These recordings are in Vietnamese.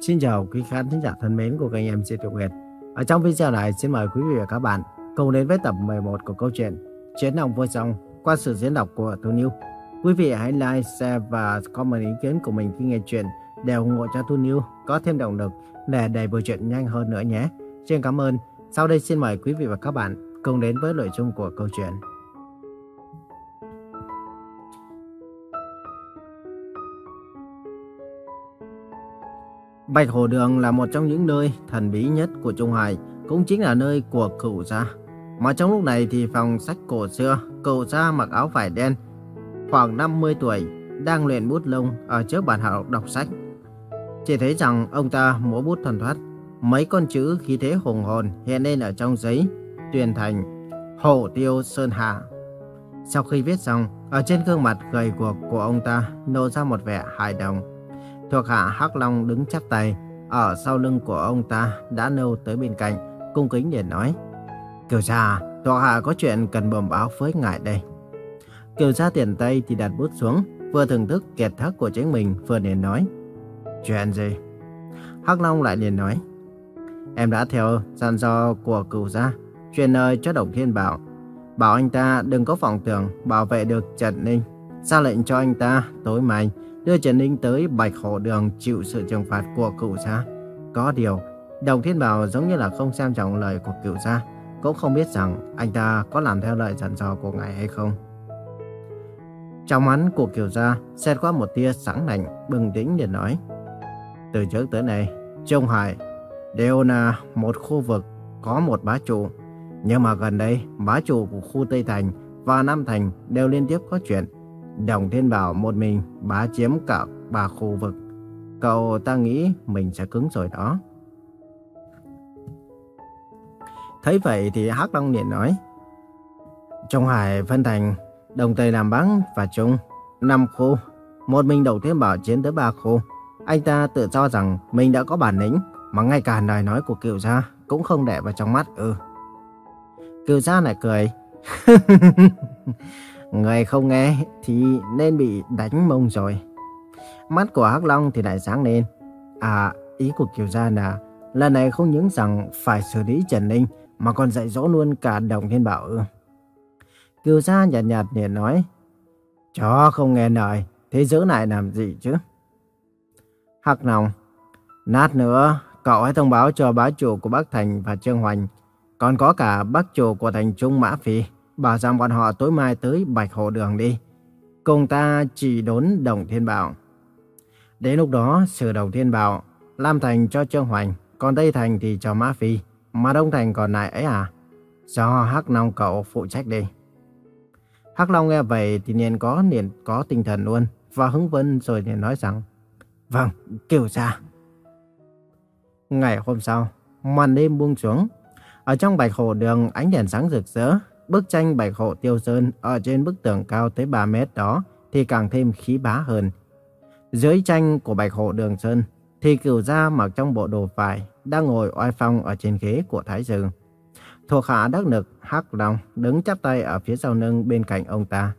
Xin chào quý khán thính giả thân mến của kênh MC Tiểu Nguyệt. Ở trong video này xin mời quý vị và các bạn cùng đến với tập 11 của câu chuyện Chiến đồng vô song qua sự diễn đọc của Tu New. Quý vị hãy like, share và comment ý kiến của mình khi nghe chuyện để ủng hộ cho Tu New có thêm động lực để đẩy bộ truyện nhanh hơn nữa nhé. Xin cảm ơn. Sau đây xin mời quý vị và các bạn cùng đến với nội dung của câu chuyện. Bạch Hồ Đường là một trong những nơi thần bí nhất của Trung Hải, cũng chính là nơi của cựu gia. Mà trong lúc này thì phòng sách cổ xưa, cựu gia mặc áo vải đen, khoảng 50 tuổi, đang luyện bút lông ở trước bàn học đọc sách. Chỉ thấy rằng ông ta múa bút thần thoát, mấy con chữ khí thế hùng hồn hiện lên ở trong giấy, tuyên thành Hổ Tiêu Sơn Hạ. Sau khi viết xong, ở trên gương mặt gầy guộc của ông ta nô ra một vẻ hài đồng. Thuộc hạ Hắc Long đứng chắp tay, ở sau lưng của ông ta đã nâu tới bên cạnh, cung kính để nói. Kiều gia, thuộc hạ có chuyện cần bẩm báo với ngài đây. Kiều gia tiền tay thì đặt bút xuống, vừa thưởng thức kiệt thác của chính mình vừa liền nói. Chuyện gì? Hắc Long lại liền nói. Em đã theo gian do của cửu gia, truyền lời cho Đồng Thiên Bảo. Bảo anh ta đừng có vọng tưởng bảo vệ được Trần Ninh. Ra lệnh cho anh ta tối mai đưa Trần Ninh tới Bạch Hổ Đường chịu sự trừng phạt của cựu gia. Có điều, Đồng Thiên Bảo giống như là không xem trọng lời của cựu gia, cũng không biết rằng anh ta có làm theo lời dặn dò của ngài hay không. Trong mắt của cựu gia xẹt qua một tia sáng lạnh, bừng tĩnh để nói. Từ trước tới nay, Trung Hải đều là một khu vực có một bá chủ. Nhưng mà gần đây, bá chủ của khu Tây Thành và Nam Thành đều liên tiếp có chuyện Đồng Thiên Bảo một mình bá chiếm cả ba khu vực. Cậu ta nghĩ mình sẽ cứng rồi đó. Thấy vậy thì Hắc Long liền nói. Trong hải phân thành Đồng Tây Nam Bắc và Trung, năm khu. Một mình Đồng Thiên Bảo chiến tới ba khu. Anh ta tự cho rằng mình đã có bản lĩnh, mà ngay cả lời nói của cựu gia cũng không để vào trong mắt ừ. ư. Cựu gia lại cười. Người không nghe thì nên bị đánh mông rồi. Mắt của Hắc Long thì lại sáng lên. À, ý của Kiều Gia là lần này không những rằng phải xử lý Trần Ninh mà còn dạy dỗ luôn cả Đồng Thiên Bảo. Kiều Gia nhạt nhạt liền nói. Chó không nghe lời thế giữ lại làm gì chứ? Hắc Long, nát nữa, cậu hãy thông báo cho bá chủ của Bắc Thành và Trương Hoành, còn có cả bác chủ của thành Trung Mã Phi bảo rằng bọn họ tối mai tới Bạch Hồ Đường đi. Cùng ta chỉ đốn Đồng Thiên Bảo. Đến lúc đó, sửa Đồng Thiên Bảo, Lam Thành cho Trương Hoành, còn Tây Thành thì cho Mã Phi, mà Đông Thành còn lại ấy à? Do Hắc Long cậu phụ trách đi. Hắc Long nghe vậy thì liền có liền có tinh thần luôn và hứng vấn rồi liền nói rằng Vâng, kiểu ra. Ngày hôm sau, màn đêm buông xuống. Ở trong bạch hồ đường ánh đèn sáng rực rỡ, bức tranh bạch hộ tiêu sơn ở trên bức tường cao tới 3 mét đó thì càng thêm khí bá hơn. Dưới tranh của bạch hộ đường sơn thì cửu gia mặc trong bộ đồ vải đang ngồi oai phong ở trên ghế của Thái Dương. Thuộc hạ đắc lực Hắc Long đứng chắp tay ở phía sau lưng bên cạnh ông ta.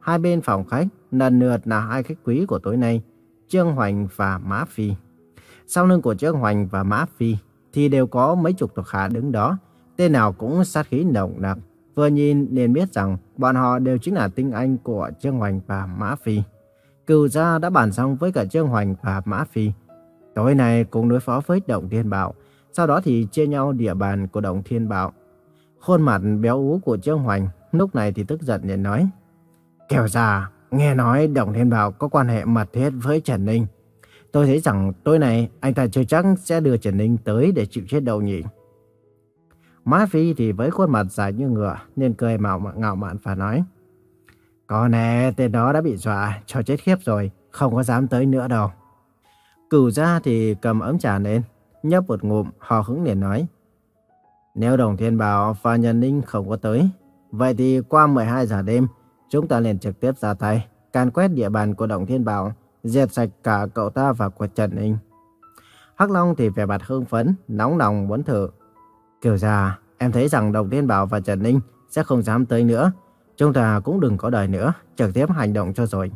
Hai bên phòng khách lần lượt là hai khách quý của tối nay, Trương Hoành và Mã Phi. Sau lưng của Trương Hoành và Mã Phi thì đều có mấy chục thuộc hạ đứng đó, tên nào cũng sát khí nồng nặc. Vừa nhìn liền biết rằng bọn họ đều chính là tinh anh của Trương Hoành và Mã Phi. Cửu gia đã bàn xong với cả Trương Hoành và Mã Phi. Tối nay cùng đối phó với Động Thiên Bảo, sau đó thì chia nhau địa bàn của Động Thiên Bảo. Khuôn mặt béo ú của Trương Hoành lúc này thì tức giận liền nói. Kiểu già, nghe nói Động Thiên Bảo có quan hệ mật thiết với Trần Ninh. Tôi thấy rằng tối nay anh ta chưa chắc sẽ đưa Trần Ninh tới để chịu chết đâu nhỉ. Má Phi thì với khuôn mặt dài như ngựa nên cười mạo ngạo mạn và nói. Có nè, tên đó đã bị dọa, cho chết khiếp rồi, không có dám tới nữa đâu. Cửu ra thì cầm ấm trà lên, nhấp một ngụm, hò hứng liền nói. Nếu Đồng Thiên Bảo và Nhân Ninh không có tới, vậy thì qua 12 giờ đêm, chúng ta liền trực tiếp ra tay, can quét địa bàn của Đồng Thiên Bảo, diệt sạch cả cậu ta và của Trần Ninh. Hắc Long thì vẻ mặt hưng phấn, nóng lòng muốn thử, Kiều già, em thấy rằng Đồng Thiên Bảo và Trần Ninh sẽ không dám tới nữa. Chúng ta cũng đừng có đời nữa, trực tiếp hành động cho rồi.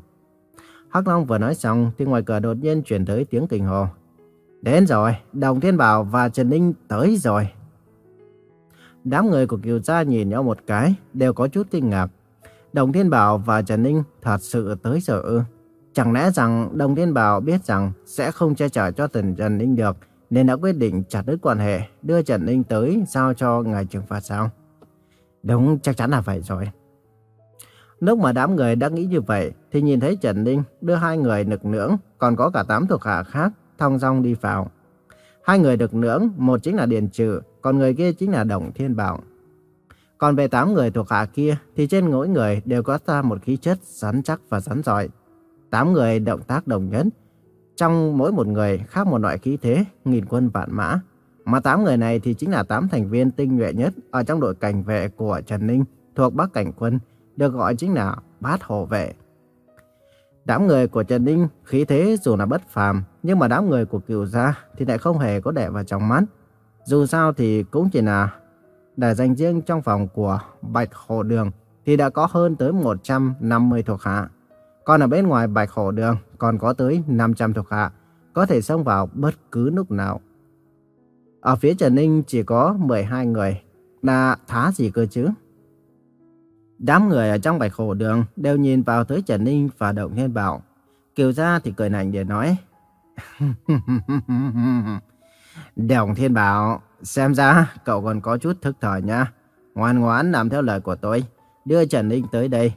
Hắc Long vừa nói xong thì ngoài cửa đột nhiên chuyển tới tiếng kinh hồ. Đến rồi, Đồng Thiên Bảo và Trần Ninh tới rồi. Đám người của Kiều Gia nhìn nhau một cái, đều có chút kinh ngạc. Đồng Thiên Bảo và Trần Ninh thật sự tới rồi ư? Chẳng lẽ rằng Đồng Thiên Bảo biết rằng sẽ không che chở cho Tần Trần Ninh được, nên đã quyết định chặt đứt quan hệ, đưa Trần Ninh tới giao cho ngài trừng phạt sao? Đúng, chắc chắn là vậy rồi. Lúc mà đám người đã nghĩ như vậy, thì nhìn thấy Trần Ninh đưa hai người nực nưỡng, còn có cả tám thuộc hạ khác, thong dong đi vào. Hai người được nưỡng, một chính là Điền Trừ, còn người kia chính là Đồng Thiên Bảo. Còn về tám người thuộc hạ kia, thì trên mỗi người đều có ra một khí chất rắn chắc và rắn giỏi. Tám người động tác đồng nhất, trong mỗi một người khác một loại khí thế, nghìn quân vạn mã. Mà tám người này thì chính là tám thành viên tinh nhuệ nhất ở trong đội cảnh vệ của Trần Ninh thuộc Bắc Cảnh Quân, được gọi chính là Bát Hộ Vệ. Đám người của Trần Ninh khí thế dù là bất phàm, nhưng mà đám người của cựu gia thì lại không hề có để vào trong mắt. Dù sao thì cũng chỉ là để dành riêng trong phòng của Bạch Hồ Đường thì đã có hơn tới 150 thuộc hạ. Còn ở bên ngoài Bạch hổ Đường còn có tới 500 thuộc hạ, có thể xông vào bất cứ lúc nào. Ở phía Trần Ninh chỉ có 12 người, là thá gì cơ chứ? Đám người ở trong bạch hổ đường đều nhìn vào tới Trần Ninh và Động Thiên Bảo. Kiều Gia thì cười nảnh để nói. Đồng Thiên Bảo, xem ra cậu còn có chút thức thời nha. Ngoan ngoãn làm theo lời của tôi, đưa Trần Ninh tới đây.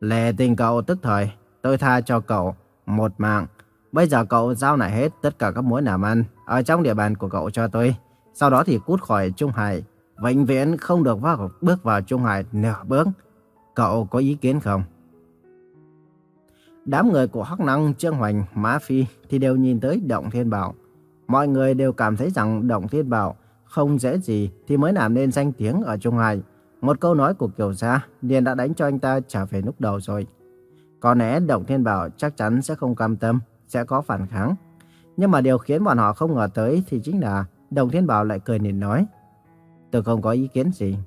Lệ tình cậu tức thời, tôi tha cho cậu một mạng. Bây giờ cậu giao lại hết tất cả các mối làm ăn ở trong địa bàn của cậu cho tôi. Sau đó thì cút khỏi Trung Hải. Vĩnh viễn không được vào, bước vào Trung Hải nửa bước. Cậu có ý kiến không? Đám người của Hắc Năng, Trương Hoành, Mã Phi thì đều nhìn tới Động Thiên Bảo. Mọi người đều cảm thấy rằng Động Thiên Bảo không dễ gì thì mới làm nên danh tiếng ở Trung Hải. Một câu nói của Kiều Gia liền đã đánh cho anh ta trả về lúc đầu rồi. Có lẽ Động Thiên Bảo chắc chắn sẽ không cam tâm, sẽ có phản kháng. Nhưng mà điều khiến bọn họ không ngờ tới thì chính là Đồng Thiên Bảo lại cười nhìn nói. Tôi không có ý kiến gì.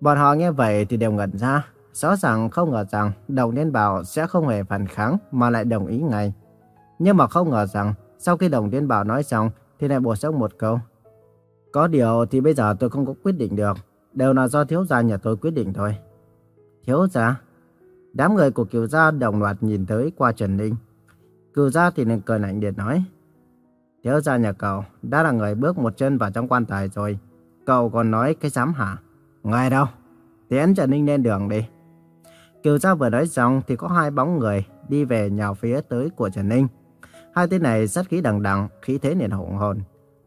Bọn họ nghe vậy thì đều ngẩn ra. Rõ ràng không ngờ rằng Đồng Thiên Bảo sẽ không hề phản kháng mà lại đồng ý ngay. Nhưng mà không ngờ rằng sau khi Đồng Thiên Bảo nói xong thì lại bổ sung một câu. Có điều thì bây giờ tôi không có quyết định được. Đều là do thiếu gia nhà tôi quyết định thôi. Thiếu gia? Đám người của Kiều Gia đồng loạt nhìn tới qua Trần Ninh. Kiều Gia thì nên cười lạnh điệt nói. Thiếu gia nhà cậu đã là người bước một chân vào trong quan tài rồi. Cậu còn nói cái dám hả? Ngài đâu? Tiến Trần Ninh lên đường đi. Kiều Gia vừa nói xong thì có hai bóng người đi về nhào phía tới của Trần Ninh. Hai tên này sát khí đằng đằng, khí thế nền hùng hồn.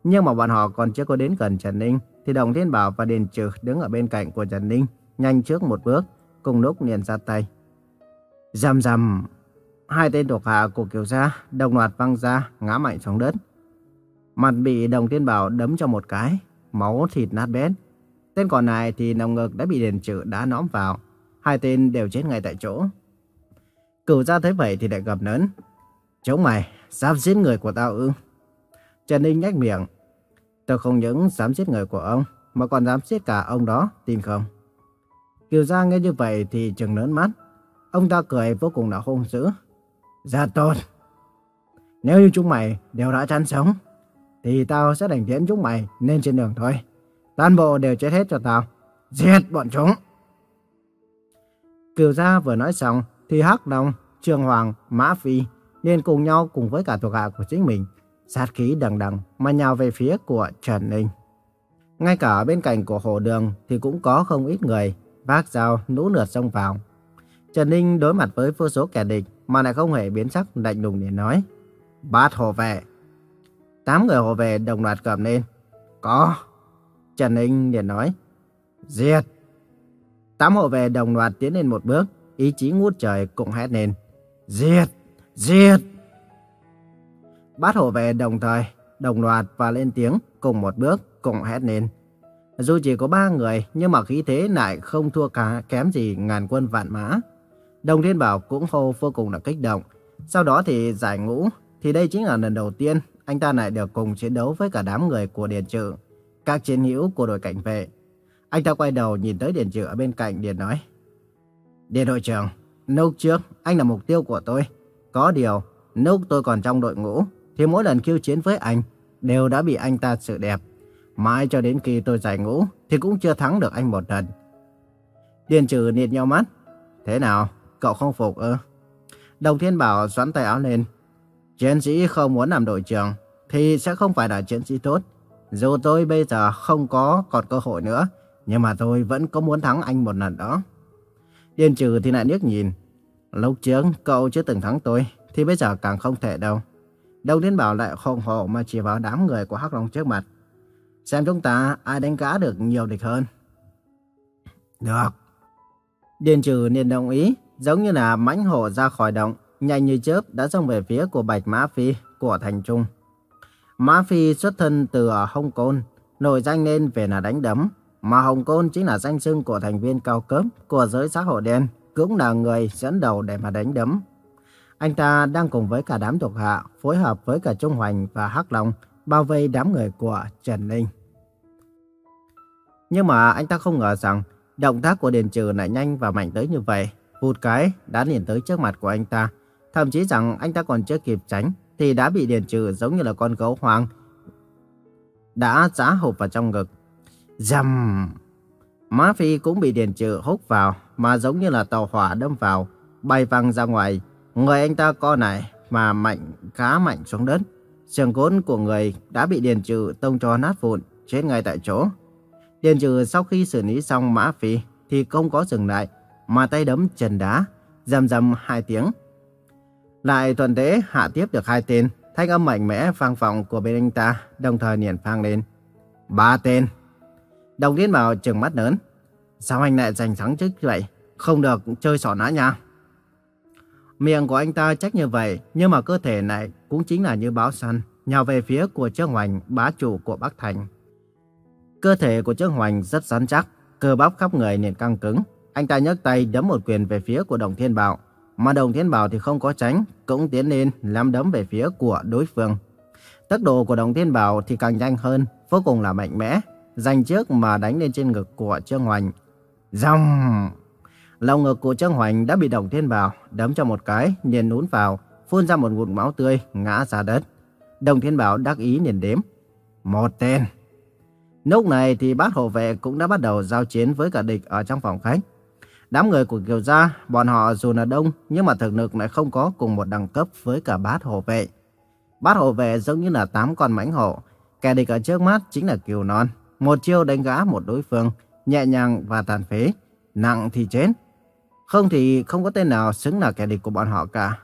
Nhưng mà bọn họ còn chưa có đến gần Trần Ninh thì Đồng Thiên Bảo và Điền Trừ đứng ở bên cạnh của Trần Ninh, nhanh trước một bước, cùng lúc liền ra tay. Rầm rầm, hai tên thuộc hạ của Kiều Gia đồng loạt văng ra, ngã mạnh xuống đất. Mặt bị Đồng Thiên Bảo đấm cho một cái, máu thịt nát bét. Tên còn lại thì nòng ngực đã bị Điền Trừ đá nõm vào. Hai tên đều chết ngay tại chỗ. Cửu gia thấy vậy thì lại gầm lớn. Chống mày, dám giết người của tao ư? Trần Ninh nhếch miệng. Tôi không những dám giết người của ông, mà còn dám giết cả ông đó, tin không? Kiều gia nghe như vậy thì trừng lớn mắt. Ông ta cười vô cùng là hung dữ. Dạ tốt. Nếu như chúng mày đều đã chăn sống, thì tao sẽ đánh tiễn chúng mày lên trên đường thôi. Toàn bộ đều chết hết cho tao. Giết bọn chúng. Kiều Gia vừa nói xong thì Hắc Long, Trương Hoàng, Mã Phi liền cùng nhau cùng với cả thuộc hạ của chính mình sát khí đằng đằng mà nhào về phía của Trần Ninh. Ngay cả bên cạnh của hồ đường thì cũng có không ít người vác dao nũ lượt xông vào. Trần Ninh đối mặt với vô số kẻ địch mà lại không hề biến sắc lạnh lùng để nói. Bát hồ vệ. Tám người hồ vệ đồng loạt cầm lên. Có. Trần Ninh liền nói. Diệt. Tám hộ vệ đồng loạt tiến lên một bước, ý chí ngút trời cũng hét lên. Diệt, diệt. Bát hổ vệ đồng thời, đồng loạt và lên tiếng cùng một bước, cùng hét lên. Dù chỉ có ba người, nhưng mà khí thế lại không thua cả kém gì ngàn quân vạn mã. Đồng Thiên Bảo cũng hô vô cùng là kích động. Sau đó thì giải ngũ, thì đây chính là lần đầu tiên anh ta lại được cùng chiến đấu với cả đám người của Điền Trự, các chiến hữu của đội cảnh vệ. Anh ta quay đầu nhìn tới Điền Trự ở bên cạnh Điền nói. Điền đội trưởng, lúc trước anh là mục tiêu của tôi. Có điều, lúc tôi còn trong đội ngũ, thì mỗi lần khiêu chiến với anh đều đã bị anh ta sự đẹp. Mãi cho đến khi tôi giải ngũ thì cũng chưa thắng được anh một lần. Điền trừ nịt nhau mắt. Thế nào, cậu không phục ư? Đồng Thiên Bảo xoắn tay áo lên. Chiến sĩ không muốn làm đội trưởng thì sẽ không phải là chiến sĩ tốt. Dù tôi bây giờ không có còn cơ hội nữa, nhưng mà tôi vẫn có muốn thắng anh một lần đó. Điền trừ thì lại liếc nhìn. Lúc trước cậu chưa từng thắng tôi, thì bây giờ càng không thể đâu. Đồng Thiên Bảo lại không hộ mà chỉ vào đám người của Hắc Long trước mặt. Xem chúng ta ai đánh cá được nhiều địch hơn. Được. Điền trừ liền đồng ý, giống như là mãnh hổ ra khỏi động, nhanh như chớp đã xông về phía của Bạch Mã Phi của Thành Trung. Mã Phi xuất thân từ Hồng Kông, nổi danh lên về là đánh đấm, mà Hồng Kông chính là danh xưng của thành viên cao cấp của giới xã hội đen, cũng là người dẫn đầu để mà đánh đấm. Anh ta đang cùng với cả đám thuộc hạ, phối hợp với cả Trung Hoành và Hắc Long, bao vây đám người của Trần Ninh. Nhưng mà anh ta không ngờ rằng động tác của Điền Trừ lại nhanh và mạnh tới như vậy. Vụt cái đã liền tới trước mặt của anh ta. Thậm chí rằng anh ta còn chưa kịp tránh thì đã bị Điền Trừ giống như là con gấu hoang đã giã hộp vào trong ngực. Dầm! Má Phi cũng bị Điền Trừ hút vào mà giống như là tàu hỏa đâm vào, bay văng ra ngoài. Người anh ta co này mà mạnh khá mạnh xuống đất. Sườn cốt của người đã bị Điền Trừ tông cho nát vụn, chết ngay tại chỗ. Điền Trừ sau khi xử lý xong Mã Phi thì không có dừng lại, mà tay đấm chân đá, rầm rầm hai tiếng. Lại thuận thế hạ tiếp được hai tên, thanh âm mạnh mẽ vang vọng của bên anh ta, đồng thời niền phang lên. Ba tên. Đồng tiến Bảo trừng mắt lớn. Sao anh lại giành thắng trước vậy? Không được chơi sỏ nã nha. Miệng của anh ta trách như vậy, nhưng mà cơ thể này cũng chính là như báo săn, nhào về phía của Trương Hoành, bá chủ của Bắc Thành. Cơ thể của Trương Hoành rất rắn chắc, cơ bắp khắp người liền căng cứng. Anh ta nhấc tay đấm một quyền về phía của Đồng Thiên Bảo, mà Đồng Thiên Bảo thì không có tránh, cũng tiến lên làm đấm về phía của đối phương. Tốc độ của Đồng Thiên Bảo thì càng nhanh hơn, vô cùng là mạnh mẽ, giành trước mà đánh lên trên ngực của Trương Hoành. Dòng... Lòng ngực của Trương Hoành đã bị Đồng Thiên Bảo đấm cho một cái, nhìn nún vào, phun ra một ngụm máu tươi, ngã ra đất. Đồng Thiên Bảo đắc ý nhìn đếm. Một tên. Lúc này thì bát hộ vệ cũng đã bắt đầu giao chiến với cả địch ở trong phòng khách. Đám người của Kiều Gia, bọn họ dù là đông nhưng mà thực lực lại không có cùng một đẳng cấp với cả bát hộ vệ. Bát hộ vệ giống như là tám con mãnh hổ. Kẻ địch ở trước mắt chính là Kiều Non. Một chiêu đánh gã một đối phương, nhẹ nhàng và tàn phế. Nặng thì chết. Không thì không có tên nào xứng là kẻ địch của bọn họ cả.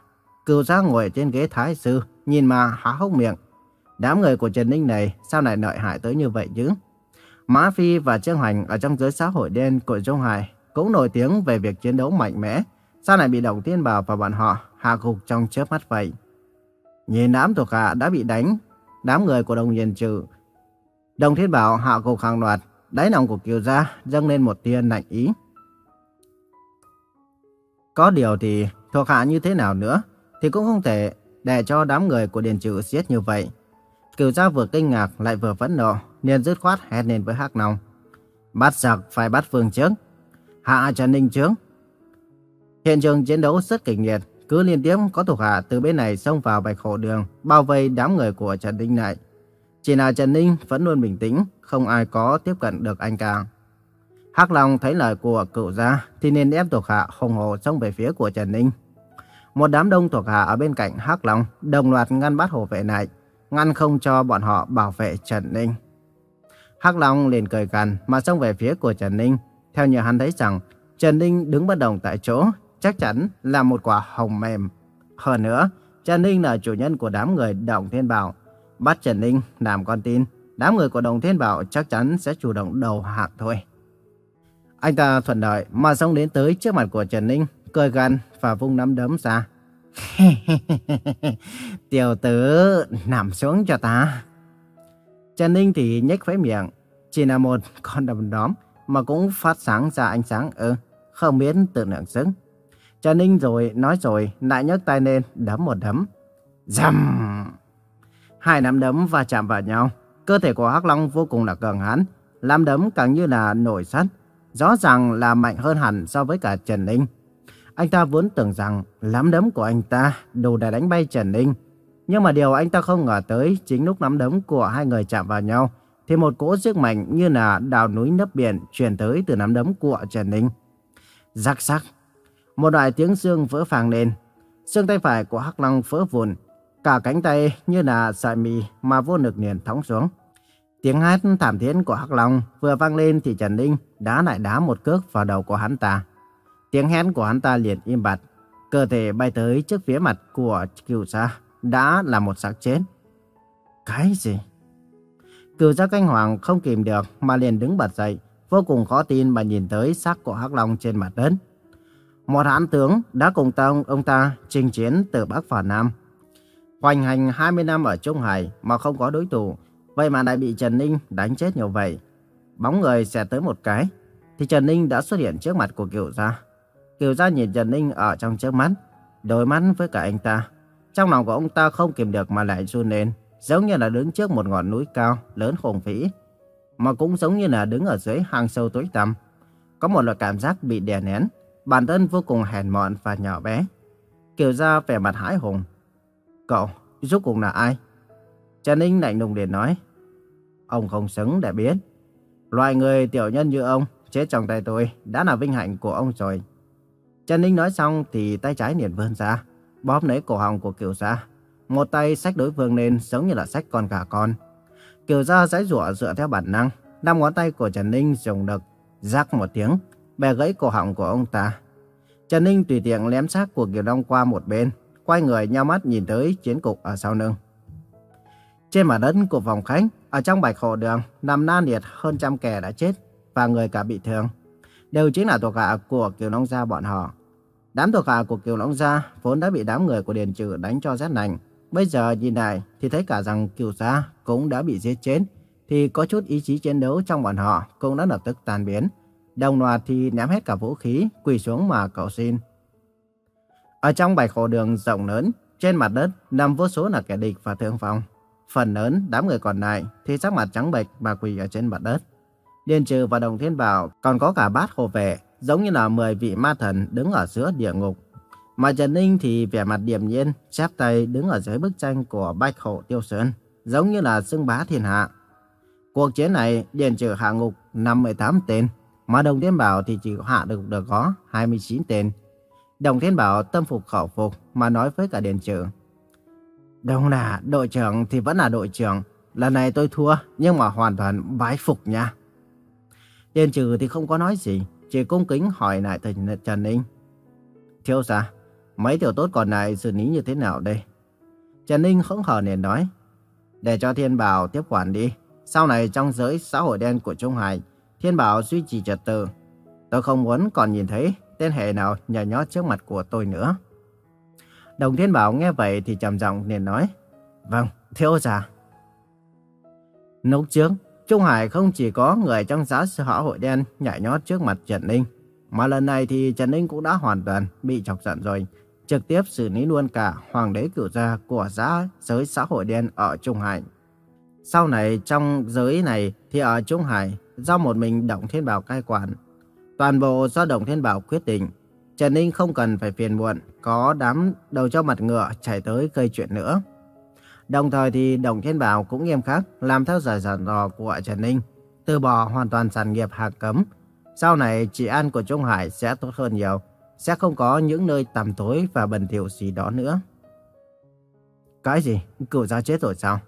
Cửu Gia ngồi trên ghế thái sư, nhìn mà há hốc miệng. Đám người của Trần Ninh này sao lại nợ hại tới như vậy chứ? Mã Phi và Trương Hoành ở trong giới xã hội đen của Trung Hải cũng nổi tiếng về việc chiến đấu mạnh mẽ. Sao lại bị Đồng Thiên Bảo và bọn họ hạ gục trong chớp mắt vậy? Nhìn đám thuộc hạ đã bị đánh, đám người của Đồng Nhiên Trừ. Đồng Thiên Bảo hạ gục hàng loạt, đáy lòng của Kiều Gia dâng lên một tia lạnh ý. Có điều thì thuộc hạ như thế nào nữa thì cũng không thể để cho đám người của Điền Trừ giết như vậy. Cửu Gia vừa kinh ngạc lại vừa phẫn nộ, nên dứt khoát hét lên với Hắc Long. Bắt giặc phải bắt vương trước, hạ Trần Ninh trước. Hiện trường chiến đấu rất kịch liệt, cứ liên tiếp có thuộc hạ từ bên này xông vào bạch hộ đường, bao vây đám người của Trần Ninh lại. Chỉ là Trần Ninh vẫn luôn bình tĩnh, không ai có tiếp cận được anh cả. Hắc Long thấy lời của cựu gia thì nên ép thuộc hạ hùng hồ xông về phía của Trần Ninh. Một đám đông thuộc hạ ở bên cạnh Hắc Long đồng loạt ngăn bắt hộ vệ này, ngăn không cho bọn họ bảo vệ Trần Ninh. Hắc Long liền cười gằn mà xông về phía của Trần Ninh. Theo như hắn thấy rằng Trần Ninh đứng bất động tại chỗ, chắc chắn là một quả hồng mềm. Hơn nữa, Trần Ninh là chủ nhân của đám người Đồng Thiên Bảo. Bắt Trần Ninh làm con tin, đám người của Đồng Thiên Bảo chắc chắn sẽ chủ động đầu hàng thôi. Anh ta thuận lợi mà xông đến tới trước mặt của Trần Ninh, cười gằn và vung nắm đấm ra. Tiểu tử, nằm xuống cho ta. Trần Ninh thì nhếch khóe miệng, chỉ là một con đầm đóm mà cũng phát sáng ra ánh sáng ư, không biết tự lượng sức. Trần Ninh rồi nói rồi lại nhấc tay lên đấm một đấm. Dầm! Hai nắm đấm va chạm vào nhau, cơ thể của Hắc Long vô cùng là cường hãn, nắm đấm càng như là nổi sắt, rõ ràng là mạnh hơn hẳn so với cả Trần Ninh. Anh ta vốn tưởng rằng lắm đấm của anh ta đủ để đánh bay Trần Ninh, Nhưng mà điều anh ta không ngờ tới chính lúc nắm đấm của hai người chạm vào nhau thì một cỗ sức mạnh như là đào núi nấp biển truyền tới từ nắm đấm của Trần Ninh. Rắc rắc, một đoạn tiếng xương vỡ phàng lên, xương tay phải của Hắc Long vỡ vụn, cả cánh tay như là sợi mì mà vô lực liền thõng xuống. Tiếng hát thảm thiết của Hắc Long vừa vang lên thì Trần Ninh đá lại đá một cước vào đầu của hắn ta. Tiếng hét của hắn ta liền im bặt, cơ thể bay tới trước phía mặt của cửu gia đã là một xác chết. Cái gì? Cửu gia canh hoàng không kìm được mà liền đứng bật dậy, vô cùng khó tin mà nhìn tới xác của Hắc Long trên mặt đất. Một hãn tướng đã cùng tông ông ta chinh chiến từ Bắc vào Nam. Hoành hành 20 năm ở Trung Hải mà không có đối thủ, vậy mà lại bị Trần Ninh đánh chết nhiều vậy. Bóng người xẹt tới một cái, thì Trần Ninh đã xuất hiện trước mặt của Kiều Gia. Kiều Gia nhìn Trần Ninh ở trong trước mắt, đối mắt với cả anh ta. Trong lòng của ông ta không kìm được mà lại run lên, giống như là đứng trước một ngọn núi cao, lớn khủng vĩ. Mà cũng giống như là đứng ở dưới hang sâu tối tăm. Có một loại cảm giác bị đè nén, bản thân vô cùng hèn mọn và nhỏ bé. Kiều Gia vẻ mặt hãi hùng. Cậu, rốt cuộc là ai? Trần Ninh lạnh lùng liền nói. Ông không xứng để biết. Loại người tiểu nhân như ông chết trong tay tôi đã là vinh hạnh của ông rồi. Trần Ninh nói xong thì tay trái liền vươn ra, bóp lấy cổ họng của Kiều Gia. Một tay xách đối phương lên giống như là xách con gà con. Kiều Gia giãy giụa dựa theo bản năng, năm ngón tay của Trần Ninh dùng lực, rắc một tiếng, bè gãy cổ họng của ông ta. Trần Ninh tùy tiện lém xác của Kiều Đông qua một bên, quay người nhau mắt nhìn tới chiến cục ở sau lưng. Trên mặt đất của phòng khách, ở trong bạch hộ đường, nằm na liệt hơn trăm kẻ đã chết và người cả bị thương. Đều chính là thuộc hạ của Kiều Long Gia bọn họ. Đám thuộc hạ của Kiều Long Gia vốn đã bị đám người của Điền Trừ đánh cho rét lạnh. Bây giờ nhìn lại thì thấy cả rằng Kiều Gia cũng đã bị giết chết. Thì có chút ý chí chiến đấu trong bọn họ cũng đã lập tức tan biến. Đồng loạt thì ném hết cả vũ khí, quỳ xuống mà cầu xin. Ở trong bạch hộ đường rộng lớn, trên mặt đất nằm vô số là kẻ địch và thương vong. Phần lớn đám người còn lại thì sắc mặt trắng bệch mà quỳ ở trên mặt đất. Điền Trừ và Đồng Thiên Bảo còn có cả bát hồ vệ, giống như là 10 vị ma thần đứng ở giữa địa ngục. Mà Trần Ninh thì vẻ mặt điềm nhiên, chắp tay đứng ở dưới bức tranh của Bạch Hổ Tiêu Sơn, giống như là xưng bá thiên hạ. Cuộc chiến này Điền Trừ hạ ngục 58 tên, mà Đồng Thiên Bảo thì chỉ hạ được được có 29 tên. Đồng Thiên Bảo tâm phục khẩu phục mà nói với cả Điền Trừ. Đúng là đội trưởng thì vẫn là đội trưởng. Lần này tôi thua nhưng mà hoàn toàn bái phục nha. Tiên Trừ thì không có nói gì, chỉ cung kính hỏi lại thầy Trần Ninh. Thiếu gia, mấy tiểu tốt còn lại xử lý như thế nào đây? Trần Ninh không hờ liền nói. Để cho Thiên Bảo tiếp quản đi. Sau này trong giới xã hội đen của Trung Hải, Thiên Bảo duy trì trật tự. Tôi không muốn còn nhìn thấy tên hệ nào nhảy nhót trước mặt của tôi nữa. Đồng Thiên Bảo nghe vậy thì trầm giọng liền nói. Vâng, thiếu gia. Lúc trước, Trung Hải không chỉ có người trong xã xã hội đen nhảy nhót trước mặt Trần Ninh, mà lần này thì Trần Ninh cũng đã hoàn toàn bị chọc giận rồi, trực tiếp xử lý luôn cả hoàng đế cửu gia của xã giới xã hội đen ở Trung Hải. Sau này trong giới này thì ở Trung Hải do một mình Đồng Thiên Bảo cai quản. Toàn bộ do Đồng Thiên Bảo quyết định. Trần Ninh không cần phải phiền muộn, có đám đầu cho mặt ngựa chạy tới gây chuyện nữa. Đồng thời thì Đồng Thiên Bảo cũng nghiêm khắc làm theo giải dặn dò của Trần Ninh, từ bỏ hoàn toàn sản nghiệp hàng cấm. Sau này trị an của Trung Hải sẽ tốt hơn nhiều, sẽ không có những nơi tầm tối và bẩn thỉu gì đó nữa. Cái gì? Cựu gia chết rồi sao?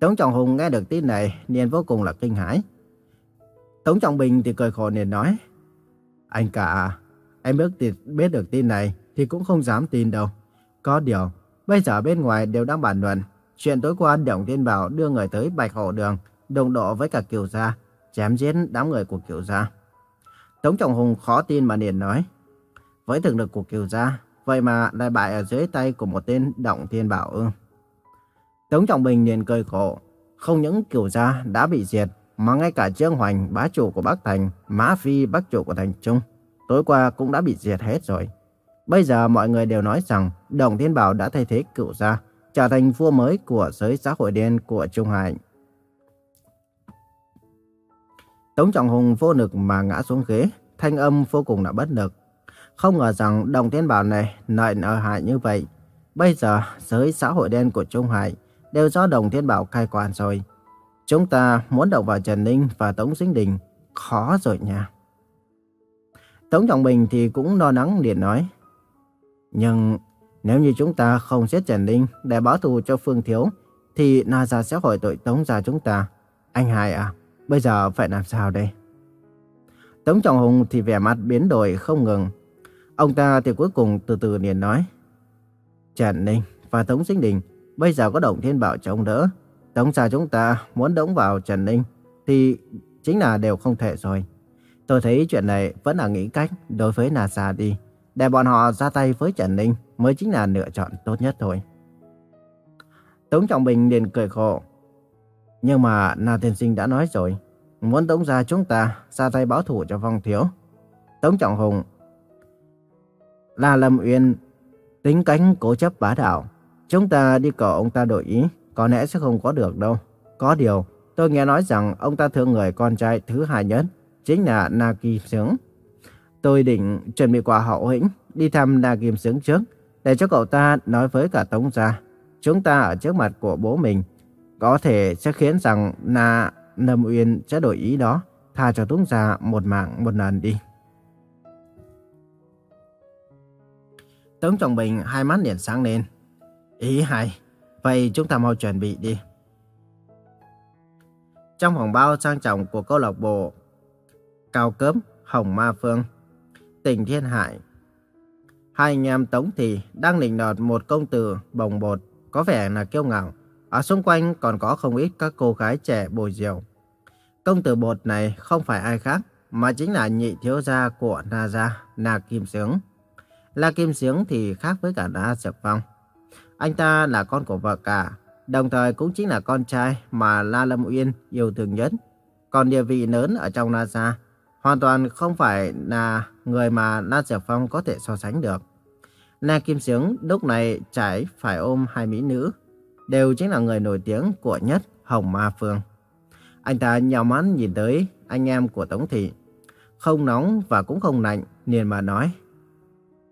Tống Trọng Hùng nghe được tin này liền vô cùng là kinh hãi. Tống Trọng Bình thì cười khổ liền nói, Anh cả, em biết, biết được tin này thì cũng không dám tin đâu. Có điều, Bây giờ bên ngoài đều đang bàn luận. Chuyện tối qua Đồng Thiên Bảo đưa người tới Bạch Hổ Đường, đồng độ với cả Kiều Gia, chém giết đám người của Kiều Gia. Tống Trọng Hùng khó tin mà liền nói. Với thực lực của Kiều Gia, vậy mà lại bại ở dưới tay của một tên Động Thiên Bảo ư. Tống Trọng Bình liền cười khổ. Không những Kiều Gia đã bị diệt, mà ngay cả Trương Hoành, bá chủ của Bắc Thành, Mã Phi, bác chủ của Thành Trung, tối qua cũng đã bị diệt hết rồi. Bây giờ mọi người đều nói rằng Đồng Thiên Bảo đã thay thế cựu gia, trở thành vua mới của giới xã hội đen của Trung Hải. Tống Trọng Hùng vô lực mà ngã xuống ghế, thanh âm vô cùng là bất lực. Không ngờ rằng Đồng Thiên Bảo này lại nợ hại như vậy. bây giờ giới xã hội đen của Trung Hải đều do Đồng Thiên Bảo cai quản rồi. Chúng ta muốn động vào Trần Ninh và Tống Sinh Đình, khó rồi nha. Tống Trọng Bình thì cũng lo lắng liền nói. Nhưng nếu như chúng ta không giết Trần Ninh để báo thù cho Phương Thiếu, thì Na Gia sẽ hỏi tội Tống Gia chúng ta. Anh Hải à, bây giờ phải làm sao đây? Tống Trọng Hùng thì vẻ mặt biến đổi không ngừng. Ông ta thì cuối cùng từ từ liền nói. Trần Ninh và Tống Sinh Đình bây giờ có Đồng Thiên Bảo chống đỡ. Tống Gia chúng ta muốn đóng vào Trần Ninh thì chính là đều không thể rồi. Tôi thấy chuyện này vẫn là nghĩ cách đối với nasa đi. Để bọn họ ra tay với Trần Ninh mới chính là lựa chọn tốt nhất thôi. Tống Trọng Bình liền cười khổ. Nhưng mà Na Tiên Sinh đã nói rồi, muốn Tống gia chúng ta ra tay báo thủ cho Phong Thiếu. Tống Trọng Hùng là Lâm Uyên tính cánh cố chấp bá đạo. Chúng ta đi cầu ông ta đổi ý, có lẽ sẽ không có được đâu. Có điều, tôi nghe nói rằng ông ta thương người con trai thứ hai nhất, chính là Na Kim Sướng. Tôi định chuẩn bị quà hậu hĩnh, đi thăm Na Kim Sướng trước, để cho cậu ta nói với cả Tống gia. Chúng ta ở trước mặt của bố mình, có thể sẽ khiến rằng Na Lâm Uyên sẽ đổi ý đó, tha cho Tống gia một mạng một lần đi. Tống Trọng Bình hai mắt liền sáng lên. Ý hay, vậy chúng ta mau chuẩn bị đi. Trong phòng bao sang trọng của câu lạc bộ cao Cớm, Hồng Ma Phương, tỉnh Thiên Hải, hai anh em Tống Thị đang nịnh nọt một công tử bồng bột có vẻ là kiêu ngạo. Ở xung quanh còn có không ít các cô gái trẻ bồi diều. Công tử bột này không phải ai khác, mà chính là nhị thiếu gia của Na Gia, Na Kim Sướng. La Kim Sướng thì khác với cả Na sập Phong. Anh ta là con của vợ cả, đồng thời cũng chính là con trai mà La Lâm Uyên yêu thương nhất. Còn địa vị lớn ở trong Na Gia, hoàn toàn không phải là người mà La Diệp Phong có thể so sánh được. Na Kim Sướng lúc này trải phải ôm hai mỹ nữ, đều chính là người nổi tiếng của nhất Hồng Ma Phương. Anh ta nhào mắt nhìn tới anh em của Tống Thị, không nóng và cũng không lạnh, liền mà nói.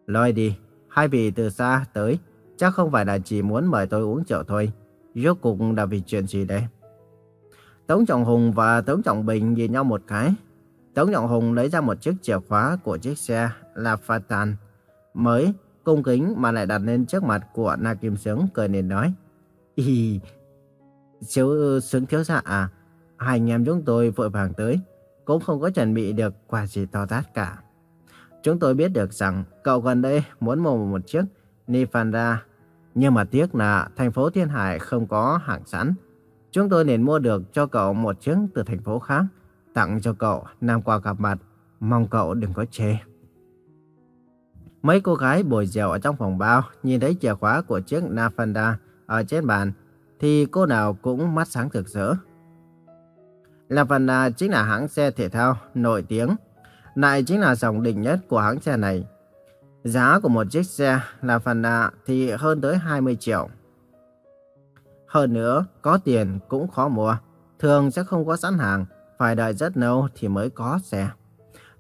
Lôi đi, hai vị từ xa tới, chắc không phải là chỉ muốn mời tôi uống rượu thôi. Rốt cuộc là vì chuyện gì đây? Tống Trọng Hùng và Tống Trọng Bình nhìn nhau một cái. Tống Trọng Hùng lấy ra một chiếc chìa khóa của chiếc xe La Fatan mới, cung kính mà lại đặt lên trước mặt của Na Kim Sướng cười nên nói. Ý, chiếu Sướng thiếu dạ à, hai anh em chúng tôi vội vàng tới, cũng không có chuẩn bị được quà gì to tát cả. Chúng tôi biết được rằng cậu gần đây muốn mua một chiếc Nifanda, nhưng mà tiếc là thành phố Thiên Hải không có hàng sẵn. Chúng tôi nên mua được cho cậu một chiếc từ thành phố khác, tặng cho cậu nam qua gặp mặt, mong cậu đừng có chê. Mấy cô gái bồi dẻo ở trong phòng bao nhìn thấy chìa khóa của chiếc Nafanda ở trên bàn thì cô nào cũng mắt sáng rực rỡ. Nafanda chính là hãng xe thể thao nổi tiếng lại chính là dòng đỉnh nhất của hãng xe này. Giá của một chiếc xe nafanda thì hơn tới 20 triệu. Hơn nữa, có tiền cũng khó mua. Thường sẽ không có sẵn hàng, phải đợi rất lâu thì mới có xe.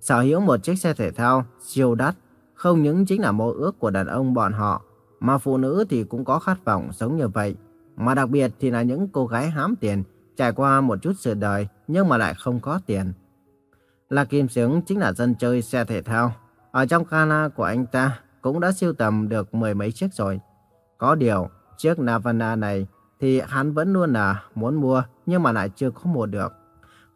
Sở hữu một chiếc xe thể thao siêu đắt, không những chính là mơ ước của đàn ông bọn họ, mà phụ nữ thì cũng có khát vọng sống như vậy. Mà đặc biệt thì là những cô gái hám tiền, trải qua một chút sự đời nhưng mà lại không có tiền. La Kim Sướng chính là dân chơi xe thể thao. Ở trong kana của anh ta cũng đã siêu tầm được mười mấy chiếc rồi. Có điều, chiếc Navana này thì hắn vẫn luôn là muốn mua nhưng mà lại chưa có mua được.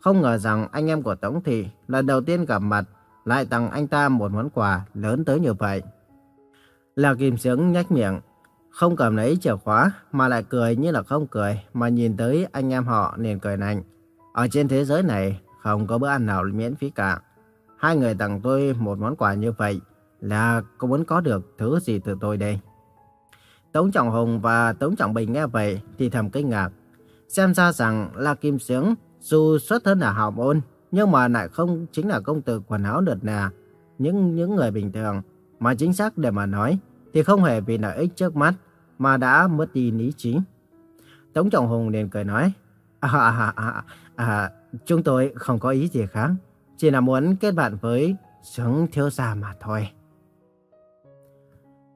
Không ngờ rằng anh em của Tống Thị lần đầu tiên gặp mặt lại tặng anh ta một món quà lớn tới như vậy. La Kim Sướng nhếch miệng, không cầm lấy chìa khóa mà lại cười như là không cười mà nhìn tới anh em họ liền cười nạnh. Ở trên thế giới này không có bữa ăn nào miễn phí cả. Hai người tặng tôi một món quà như vậy là có muốn có được thứ gì từ tôi đây? Tống Trọng Hùng và Tống Trọng Bình nghe vậy thì thầm kinh ngạc. Xem ra rằng La Kim Sướng dù xuất thân là hào môn nhưng mà lại không chính là công tử quần áo đợt nà những những người bình thường mà chính xác để mà nói thì không hề vì lợi ích trước mắt mà đã mất đi lý trí. Tống Trọng Hùng liền cười nói, à, à, à, à, Chúng tôi không có ý gì khác, chỉ là muốn kết bạn với Sướng Thiếu Gia mà thôi.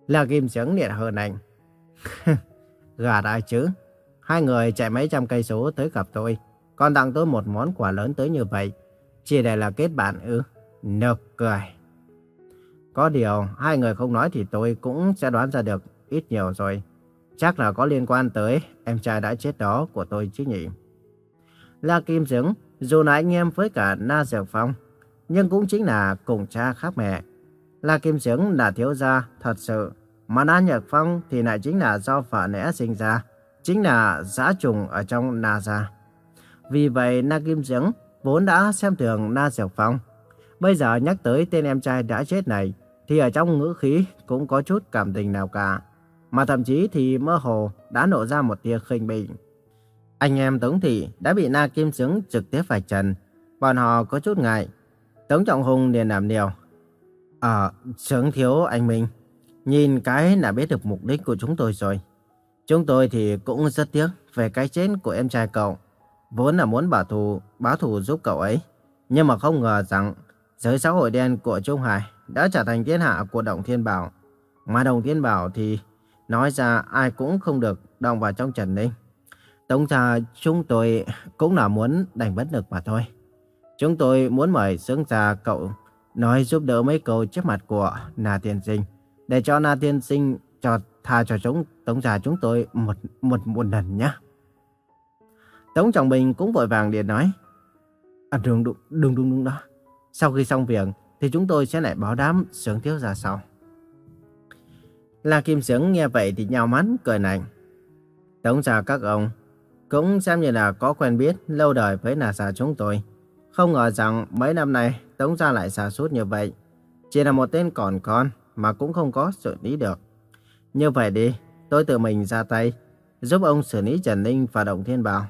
Là Kim Sướng điện hơn anh. Gà ai chứ? Hai người chạy mấy trăm cây số tới gặp tôi, còn tặng tôi một món quà lớn tới như vậy. Chỉ để là kết bạn ư? Nực cười. Có điều, hai người không nói thì tôi cũng sẽ đoán ra được ít nhiều rồi. Chắc là có liên quan tới em trai đã chết đó của tôi chứ nhỉ? La Kim Dứng, dù là anh em với cả Na Dược Phong, nhưng cũng chính là cùng cha khác mẹ. La Kim Dứng là thiếu gia thật sự, mà Na Nhật Phong thì lại chính là do vợ lẽ sinh ra, chính là giã trùng ở trong Na gia. Vì vậy Na Kim Dứng vốn đã xem thường Na Diệp Phong. Bây giờ nhắc tới tên em trai đã chết này, thì ở trong ngữ khí cũng có chút cảm tình nào cả. Mà thậm chí thì mơ hồ đã nổ ra một tia khinh bỉ. Anh em Tống Thị đã bị Na Kim Xứng trực tiếp phải trần. Bọn họ có chút ngại. Tống Trọng Hùng liền làm điều. Ờ, Sướng thiếu anh Minh. Nhìn cái là biết được mục đích của chúng tôi rồi. Chúng tôi thì cũng rất tiếc về cái chết của em trai cậu. Vốn là muốn bảo thù, báo thù giúp cậu ấy. Nhưng mà không ngờ rằng giới xã hội đen của Trung Hải đã trở thành thiên hạ của Đồng Thiên Bảo. Mà Đồng Thiên Bảo thì nói ra ai cũng không được đồng vào trong Trần Ninh. Tống ra chúng tôi cũng là muốn đành bất lực mà thôi. Chúng tôi muốn mời sướng ra cậu nói giúp đỡ mấy câu trước mặt của Na Tiên Sinh. Để cho Na Tiên Sinh cho tha cho chúng Tống gia chúng tôi một một một lần nhé. Tống Trọng Bình cũng vội vàng điện nói. À, đúng, đúng, đúng, đúng, đúng đó. Sau khi xong việc thì chúng tôi sẽ lại báo đám sướng thiếu ra sau. La Kim Sướng nghe vậy thì nhào mắt cười lạnh. Tống gia các ông cũng xem như là có quen biết lâu đời với nà già chúng tôi. Không ngờ rằng mấy năm nay Tống gia lại xa suốt như vậy. Chỉ là một tên còn con mà cũng không có xử lý được. Như vậy đi, tôi tự mình ra tay, giúp ông xử lý Trần Ninh và Động Thiên Bảo.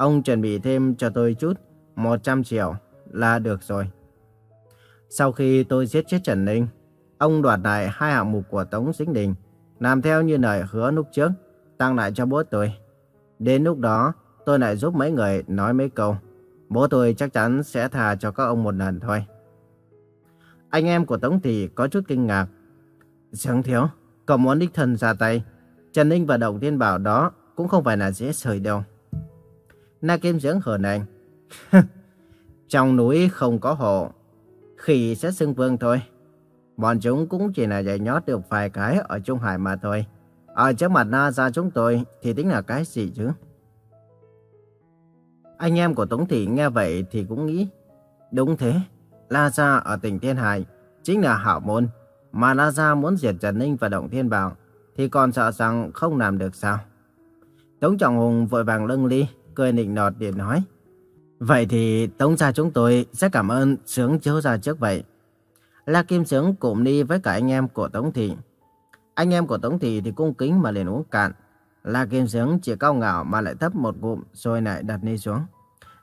Ông chuẩn bị thêm cho tôi chút, 100 triệu là được rồi. Sau khi tôi giết chết Trần Ninh, ông đoạt lại hai hạng mục của Tống Sinh Đình, làm theo như lời hứa lúc trước, tăng lại cho bố tôi. Đến lúc đó, tôi lại giúp mấy người nói mấy câu. Bố tôi chắc chắn sẽ thà cho các ông một lần thôi. Anh em của Tống Thị có chút kinh ngạc. Sướng thiếu, cậu muốn đích thân ra tay. Trần Ninh và Động Thiên Bảo đó cũng không phải là dễ sời đâu. Na Kim Dưỡng hờn anh. Trong núi không có hồ, khỉ sẽ xưng vương thôi. Bọn chúng cũng chỉ là giải nhót được vài cái ở Trung Hải mà thôi. Ở trước mặt Na ra chúng tôi thì tính là cái gì chứ? Anh em của Tống Thị nghe vậy thì cũng nghĩ. Đúng thế, La Gia ở tỉnh Thiên Hải chính là hảo môn. Mà La Gia muốn diệt Trần Ninh và Động Thiên Bảo thì còn sợ rằng không làm được sao? Tống Trọng Hùng vội vàng lưng ly, cười nịnh nọt để nói. Vậy thì Tống gia chúng tôi sẽ cảm ơn Sướng chiếu gia trước vậy. La Kim Sướng cùng đi với cả anh em của Tống Thị. Anh em của Tống Thị thì cung kính mà liền uống cạn. La Kim Sướng chỉ cao ngạo mà lại thấp một ngụm rồi lại đặt ly xuống.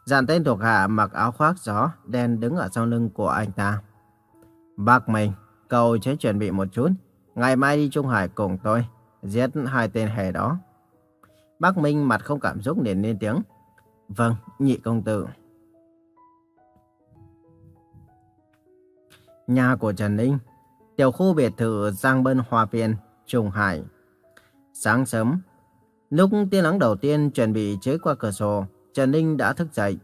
Dàn tên thuộc hạ mặc áo khoác gió đen đứng ở sau lưng của anh ta. Bác mình, cậu sẽ chuẩn bị một chút. Ngày mai đi Trung Hải cùng tôi, giết hai tên hề đó. Bác Minh mặt không cảm xúc liền lên tiếng. Vâng, nhị công tử. Nhà của Trần Ninh, tiểu khu biệt thự Giang Bân hòa Viên, Trung Hải. Sáng sớm, lúc tiên nắng đầu tiên chuẩn bị chế qua cửa sổ, Trần Ninh đã thức dậy.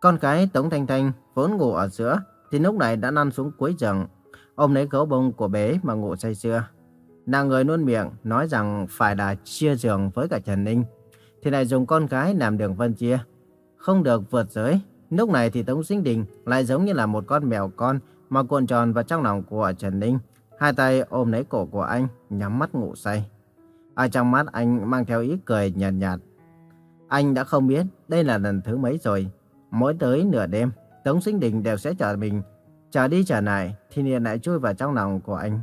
Con cái Tống Thanh Thanh vốn ngủ ở giữa, thì lúc này đã năn xuống cuối giường, ôm lấy gấu bông của bé mà ngủ say sưa. Nàng người luôn miệng nói rằng phải là chia giường với cả Trần Ninh, thì lại dùng con gái làm đường phân chia. Không được vượt giới, lúc này thì Tống Sinh Đình lại giống như là một con mèo con mà cuộn tròn vào trong lòng của Trần Ninh. Hai tay ôm lấy cổ của anh, nhắm mắt ngủ say. Ở trong mắt anh mang theo ý cười nhạt nhạt. Anh đã không biết đây là lần thứ mấy rồi. Mỗi tới nửa đêm, Tống Sinh Đình đều sẽ chờ mình. Chờ đi chờ lại thì liền lại chui vào trong lòng của anh.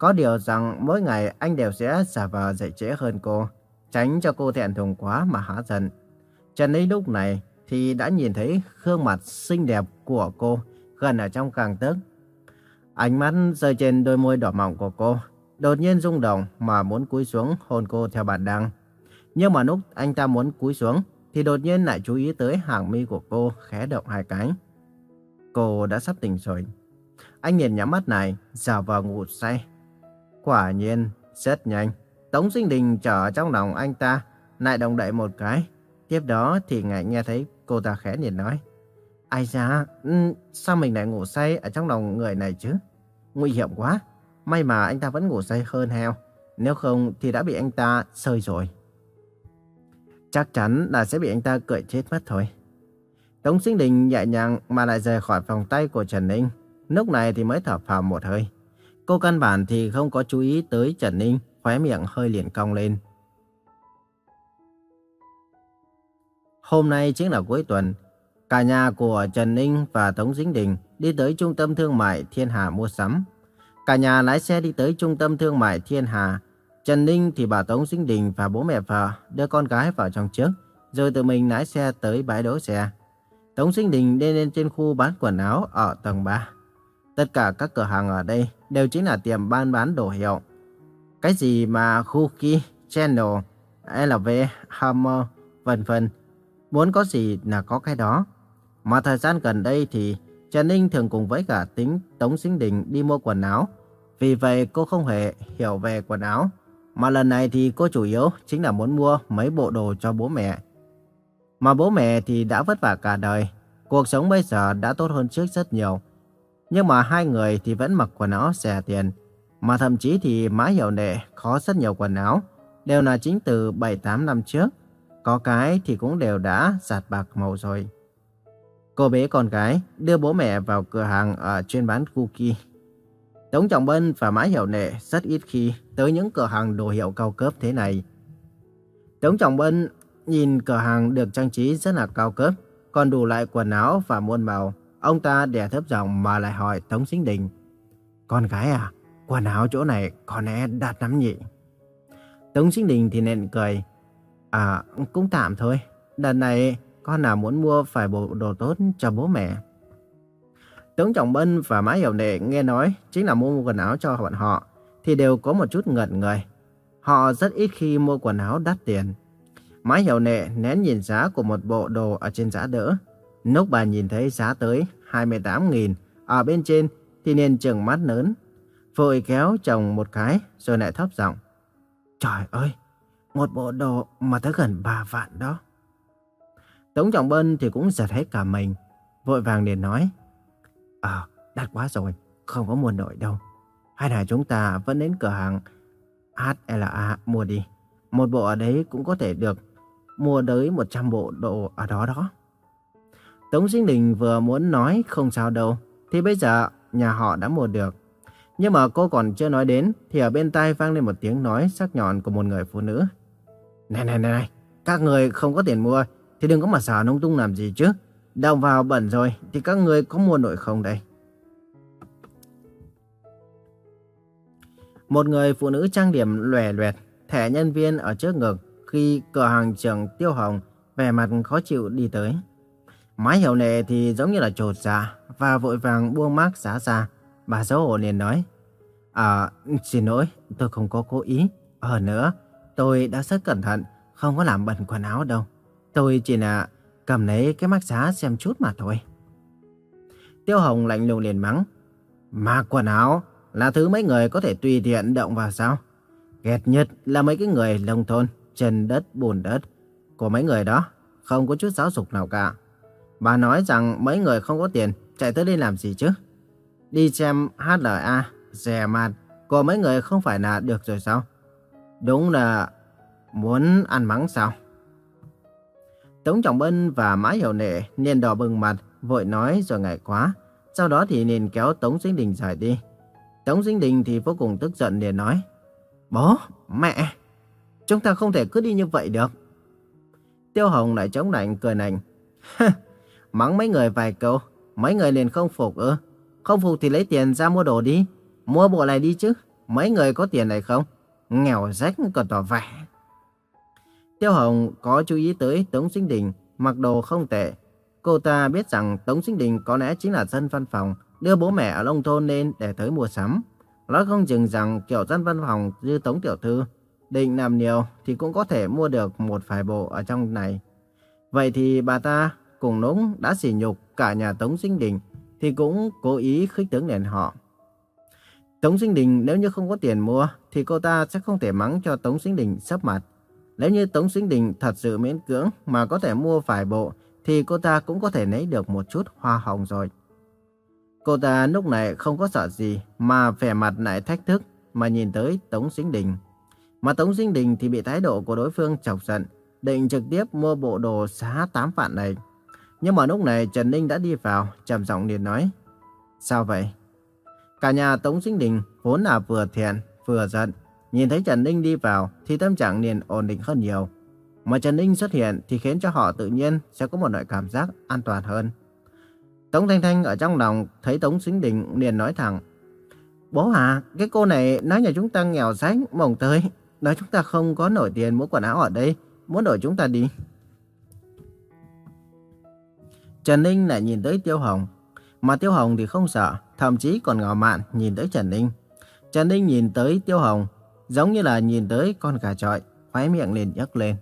Có điều rằng mỗi ngày anh đều sẽ giả vờ dậy trễ hơn cô, tránh cho cô thẹn thùng quá mà hả giận. Trần Lý lúc này thì đã nhìn thấy gương mặt xinh đẹp của cô gần ở trong càng tấc. Ánh mắt rơi trên đôi môi đỏ mọng của cô, đột nhiên rung động mà muốn cúi xuống hôn cô theo bản năng. Nhưng mà lúc anh ta muốn cúi xuống thì đột nhiên lại chú ý tới hàng mi của cô khẽ động hai cái. Cô đã sắp tỉnh rồi. Anh nhìn nhắm mắt này, giả vờ ngủ say. Quả nhiên, rất nhanh. Tống Sinh Đình trở trong lòng anh ta, lại đồng đậy một cái. Tiếp đó thì ngài nghe thấy cô ta khẽ nhìn nói. Ai da, ừ, sao mình lại ngủ say ở trong lòng người này chứ? Nguy hiểm quá. May mà anh ta vẫn ngủ say hơn heo. Nếu không thì đã bị anh ta sơi rồi. Chắc chắn là sẽ bị anh ta cười chết mất thôi. Tống Sinh Đình nhẹ nhàng mà lại rời khỏi vòng tay của Trần Ninh. Lúc này thì mới thở phào một hơi. Cô căn bản thì không có chú ý tới Trần Ninh, khóe miệng hơi liền cong lên. Hôm nay chính là cuối tuần. Cả nhà của Trần Ninh và Tống Dính Đình đi tới trung tâm thương mại Thiên Hà mua sắm. Cả nhà lái xe đi tới trung tâm thương mại Thiên Hà. Trần Ninh thì bảo Tống Dính Đình và bố mẹ vợ đưa con gái vào trong trước, rồi tự mình lái xe tới bãi đỗ xe. Tống Dính Đình đi lên trên khu bán quần áo ở tầng 3. Tất cả các cửa hàng ở đây đều chính là tiệm bán bán đồ hiệu. Cái gì mà Cookie, Channel, LV, Hammer, vân vân Muốn có gì là có cái đó. Mà thời gian gần đây thì Trần Ninh thường cùng với cả tính Tống Sinh Đình đi mua quần áo. Vì vậy cô không hề hiểu về quần áo. Mà lần này thì cô chủ yếu chính là muốn mua mấy bộ đồ cho bố mẹ. Mà bố mẹ thì đã vất vả cả đời. Cuộc sống bây giờ đã tốt hơn trước rất nhiều. Nhưng mà hai người thì vẫn mặc quần áo rẻ tiền. Mà thậm chí thì Mã Hiểu Nệ có rất nhiều quần áo. Đều là chính từ 7-8 năm trước. Có cái thì cũng đều đã giặt bạc màu rồi. Cô bé con gái đưa bố mẹ vào cửa hàng ở chuyên bán cookie. Tống Trọng Bân và Mã Hiểu Nệ rất ít khi tới những cửa hàng đồ hiệu cao cấp thế này. Tống Trọng Bân nhìn cửa hàng được trang trí rất là cao cấp, còn đủ lại quần áo và muôn màu. Ông ta đè thấp giọng mà lại hỏi Tống Sinh Đình. Con gái à, quần áo chỗ này có lẽ đạt lắm nhỉ? Tống Sinh Đình thì nện cười. À, cũng tạm thôi. Đợt này con nào muốn mua phải bộ đồ tốt cho bố mẹ. Tống Trọng Bân và Mã Hiểu Nệ nghe nói chính là mua quần áo cho bọn họ, thì đều có một chút ngẩn người. Họ rất ít khi mua quần áo đắt tiền. Mã Hiểu Nệ nén nhìn giá của một bộ đồ ở trên giá đỡ. Lúc bà nhìn thấy giá tới 28.000 ở bên trên thì nên trừng mắt lớn. Vội kéo chồng một cái rồi lại thấp giọng. Trời ơi, một bộ đồ mà tới gần 3 vạn đó. Tống Trọng Bân thì cũng giật hết cả mình. Vội vàng liền nói. Ờ, đắt quá rồi, không có mua nổi đâu. Hay là chúng ta vẫn đến cửa hàng HLA mua đi. Một bộ ở đấy cũng có thể được mua tới 100 bộ đồ ở đó đó. Tống Sinh Đình vừa muốn nói không sao đâu, thì bây giờ nhà họ đã mua được. Nhưng mà cô còn chưa nói đến, thì ở bên tai vang lên một tiếng nói sắc nhọn của một người phụ nữ. Này này này này, các người không có tiền mua thì đừng có mà xả nông tung làm gì chứ. Đồng vào bẩn rồi thì các người có mua nổi không đây? Một người phụ nữ trang điểm lòe loẹt, thẻ nhân viên ở trước ngực khi cửa hàng trưởng Tiêu Hồng vẻ mặt khó chịu đi tới. Mái hiểu nệ thì giống như là trột dạ và vội vàng buông mác giá ra. Bà xấu hổ liền nói, À, xin lỗi, tôi không có cố ý. Ở nữa, Tôi đã rất cẩn thận, không có làm bẩn quần áo đâu. Tôi chỉ là cầm lấy cái mắc giá xem chút mà thôi. Tiêu Hồng lạnh lùng liền mắng. Mà quần áo là thứ mấy người có thể tùy tiện động vào sao? Ghét nhất là mấy cái người nông thôn, chân đất, bùn đất. Của mấy người đó, không có chút giáo dục nào cả. Bà nói rằng mấy người không có tiền, chạy tới đây làm gì chứ? Đi xem HLA, rẻ mạt, của mấy người không phải là được rồi sao? Đúng là muốn ăn mắng sao? Tống Trọng Bân và Mã Hiểu Nệ liền đỏ bừng mặt, vội nói rồi ngại quá. Sau đó thì liền kéo Tống Sinh Đình rời đi. Tống Sinh Đình thì vô cùng tức giận liền nói. Bố, mẹ, chúng ta không thể cứ đi như vậy được. Tiêu Hồng lại chống lạnh cười nạnh. Mắng mấy người vài câu, mấy người liền không phục ư. Không phục thì lấy tiền ra mua đồ đi. Mua bộ này đi chứ, mấy người có tiền này không? nghèo rách còn tỏ vẻ. Tiêu Hồng có chú ý tới Tống Sinh Đình mặc đồ không tệ. Cô ta biết rằng Tống Sinh Đình có lẽ chính là dân văn phòng đưa bố mẹ ở nông thôn lên để tới mua sắm. Nói không chừng rằng kiểu dân văn phòng như Tống Tiểu Thư định làm nhiều thì cũng có thể mua được một vài bộ ở trong này. Vậy thì bà ta cùng nũng đã sỉ nhục cả nhà Tống Sinh Đình thì cũng cố ý khích tướng đến họ. Tống Sinh Đình nếu như không có tiền mua thì cô ta sẽ không thể mắng cho Tống Sinh Đình sấp mặt. Nếu như Tống Sinh Đình thật sự miễn cưỡng mà có thể mua vài bộ thì cô ta cũng có thể lấy được một chút hoa hồng rồi. Cô ta lúc này không có sợ gì mà vẻ mặt lại thách thức mà nhìn tới Tống Sinh Đình. Mà Tống Sinh Đình thì bị thái độ của đối phương chọc giận, định trực tiếp mua bộ đồ giá 8 vạn này. Nhưng mà lúc này Trần Ninh đã đi vào, trầm giọng liền nói. Sao vậy? Cả nhà Tống Sinh Đình vốn là vừa thiện, vừa giận. Nhìn thấy Trần Ninh đi vào thì tâm trạng liền ổn định hơn nhiều. Mà Trần Ninh xuất hiện thì khiến cho họ tự nhiên sẽ có một loại cảm giác an toàn hơn. Tống Thanh Thanh ở trong lòng thấy Tống Sinh Đình liền nói thẳng. Bố à, cái cô này nói nhà chúng ta nghèo rách, mồng tới. Nói chúng ta không có nổi tiền mua quần áo ở đây, muốn đổi chúng ta đi. Trần Ninh lại nhìn tới Tiêu Hồng. Mà Tiêu Hồng thì không sợ, thậm chí còn ngạo mạn nhìn tới Trần Ninh. Trần Ninh nhìn tới Tiêu Hồng, giống như là nhìn tới con gà trọi, khóe miệng liền nhấc lên.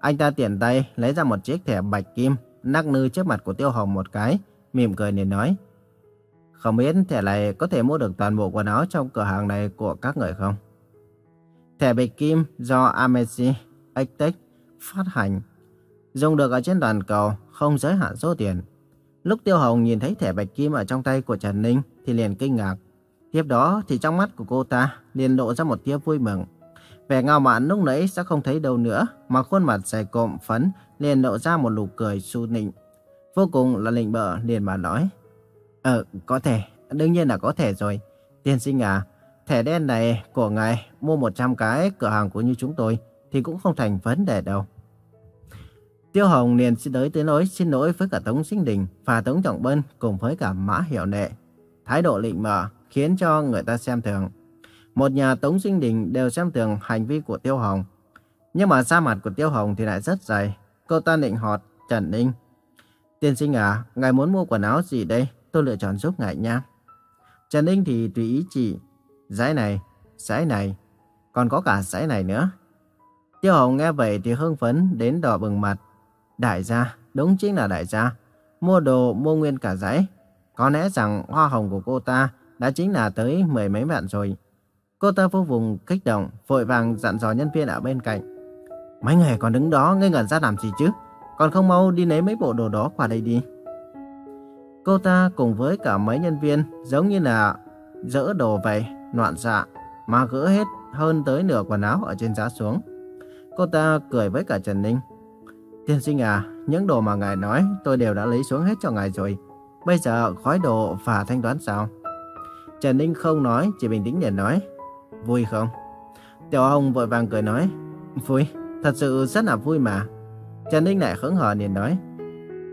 Anh ta tiện tay lấy ra một chiếc thẻ bạch kim, nắc nư trước mặt của Tiêu Hồng một cái, mỉm cười liền nói. Không biết thẻ này có thể mua được toàn bộ quần áo trong cửa hàng này của các người không? Thẻ bạch kim do Amesi Ectech phát hành, dùng được ở trên toàn cầu, không giới hạn số tiền. Lúc Tiêu Hồng nhìn thấy thẻ bạch kim ở trong tay của Trần Ninh thì liền kinh ngạc. Tiếp đó thì trong mắt của cô ta liền lộ ra một tia vui mừng. Vẻ ngao mạn lúc nãy sẽ không thấy đâu nữa, mà khuôn mặt dày cộm phấn liền lộ ra một nụ cười su nịnh. Vô cùng là lịnh bợ liền mà nói. Ờ, có thể, đương nhiên là có thể rồi. Tiên sinh à, thẻ đen này của ngài mua 100 cái cửa hàng của như chúng tôi thì cũng không thành vấn đề đâu. Tiêu Hồng liền xin tới tới nói xin lỗi với cả Tống Sinh Đình và Tống Trọng Bân cùng với cả Mã Hiểu Nệ. Thái độ lịnh mở khiến cho người ta xem thường. Một nhà Tống Sinh Đình đều xem thường hành vi của Tiêu Hồng. Nhưng mà da mặt của Tiêu Hồng thì lại rất dày. Cô ta định họt Trần Ninh. Tiên sinh à, ngài muốn mua quần áo gì đây? Tôi lựa chọn giúp ngài nha. Trần Ninh thì tùy ý chỉ. Giấy này, giấy này, còn có cả giấy này nữa. Tiêu Hồng nghe vậy thì hưng phấn đến đỏ bừng mặt. Đại gia, đúng chính là đại gia. Mua đồ mua nguyên cả giấy. Có lẽ rằng hoa hồng của cô ta đã chính là tới mười mấy vạn rồi. Cô ta vô vùng kích động, vội vàng dặn dò nhân viên ở bên cạnh. Mấy người còn đứng đó ngây ngẩn ra làm gì chứ? Còn không mau đi lấy mấy bộ đồ đó qua đây đi. Cô ta cùng với cả mấy nhân viên giống như là dỡ đồ vậy, loạn xạ, mà gỡ hết hơn tới nửa quần áo ở trên giá xuống. Cô ta cười với cả Trần Ninh. Tiên sinh à, những đồ mà ngài nói tôi đều đã lấy xuống hết cho ngài rồi. Bây giờ khói đồ và thanh toán sao? Trần Ninh không nói, chỉ bình tĩnh để nói. Vui không? Tiểu Hồng vội vàng cười nói. Vui, thật sự rất là vui mà. Trần Ninh lại hứng hờ liền nói.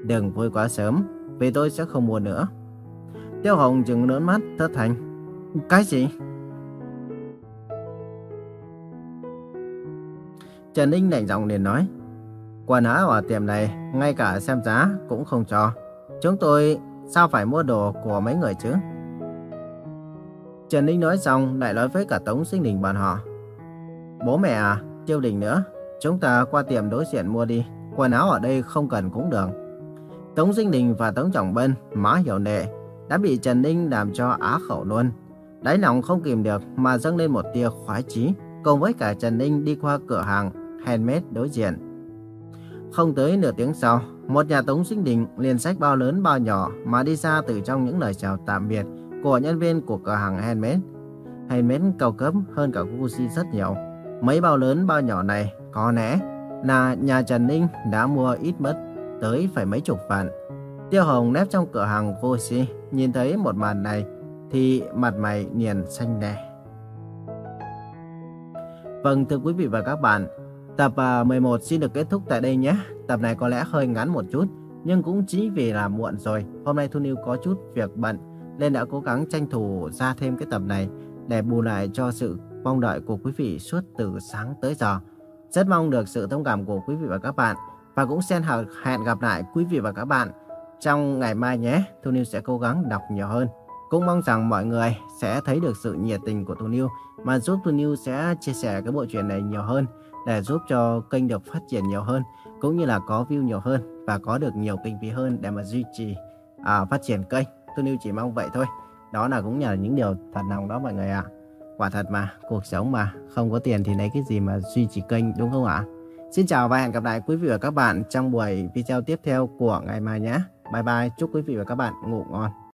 Đừng vui quá sớm, vì tôi sẽ không mua nữa. Tiêu Hồng chừng lớn mắt, thất thành. Cái gì? Trần Ninh lạnh giọng liền nói. Quần áo ở tiệm này, ngay cả xem giá cũng không cho. Chúng tôi sao phải mua đồ của mấy người chứ? Trần Ninh nói xong lại nói với cả Tống Sinh Đình bọn họ. Bố mẹ à, Tiêu Đình nữa, chúng ta qua tiệm đối diện mua đi. Quần áo ở đây không cần cũng được. Tống Sinh Đình và Tống Trọng Bân, má hiểu nệ, đã bị Trần Ninh làm cho á khẩu luôn. Đáy lòng không kìm được mà dâng lên một tia khoái chí, cùng với cả Trần Ninh đi qua cửa hàng handmade đối diện. Không tới nửa tiếng sau, một nhà Tống Sinh Đình liền sách bao lớn bao nhỏ mà đi ra từ trong những lời chào tạm biệt của nhân viên của cửa hàng handmade. Handmade cao cấp hơn cả Gucci rất nhiều. Mấy bao lớn bao nhỏ này có lẽ là nhà Trần Ninh đã mua ít mất tới phải mấy chục vạn. Tiêu Hồng nép trong cửa hàng Gucci nhìn thấy một màn này thì mặt mày liền xanh đè. Vâng thưa quý vị và các bạn, tập à, 11 xin được kết thúc tại đây nhé. Tập này có lẽ hơi ngắn một chút, nhưng cũng chỉ vì là muộn rồi. Hôm nay Thu Niu có chút việc bận, nên đã cố gắng tranh thủ ra thêm cái tập này để bù lại cho sự mong đợi của quý vị suốt từ sáng tới giờ. Rất mong được sự thông cảm của quý vị và các bạn. Và cũng xin hẹn gặp lại quý vị và các bạn trong ngày mai nhé. Thu Niu sẽ cố gắng đọc nhiều hơn. Cũng mong rằng mọi người sẽ thấy được sự nhiệt tình của Thu Niu mà giúp Thu Niu sẽ chia sẻ cái bộ truyện này nhiều hơn để giúp cho kênh được phát triển nhiều hơn cũng như là có view nhiều hơn và có được nhiều kinh phí hơn để mà duy trì à, phát triển kênh. Tôi lưu chỉ mong vậy thôi. Đó là cũng nhờ những điều thật lòng đó mọi người ạ. Quả thật mà, cuộc sống mà, không có tiền thì lấy cái gì mà duy trì kênh đúng không ạ? Xin chào và hẹn gặp lại quý vị và các bạn trong buổi video tiếp theo của ngày mai nhé. Bye bye, chúc quý vị và các bạn ngủ ngon.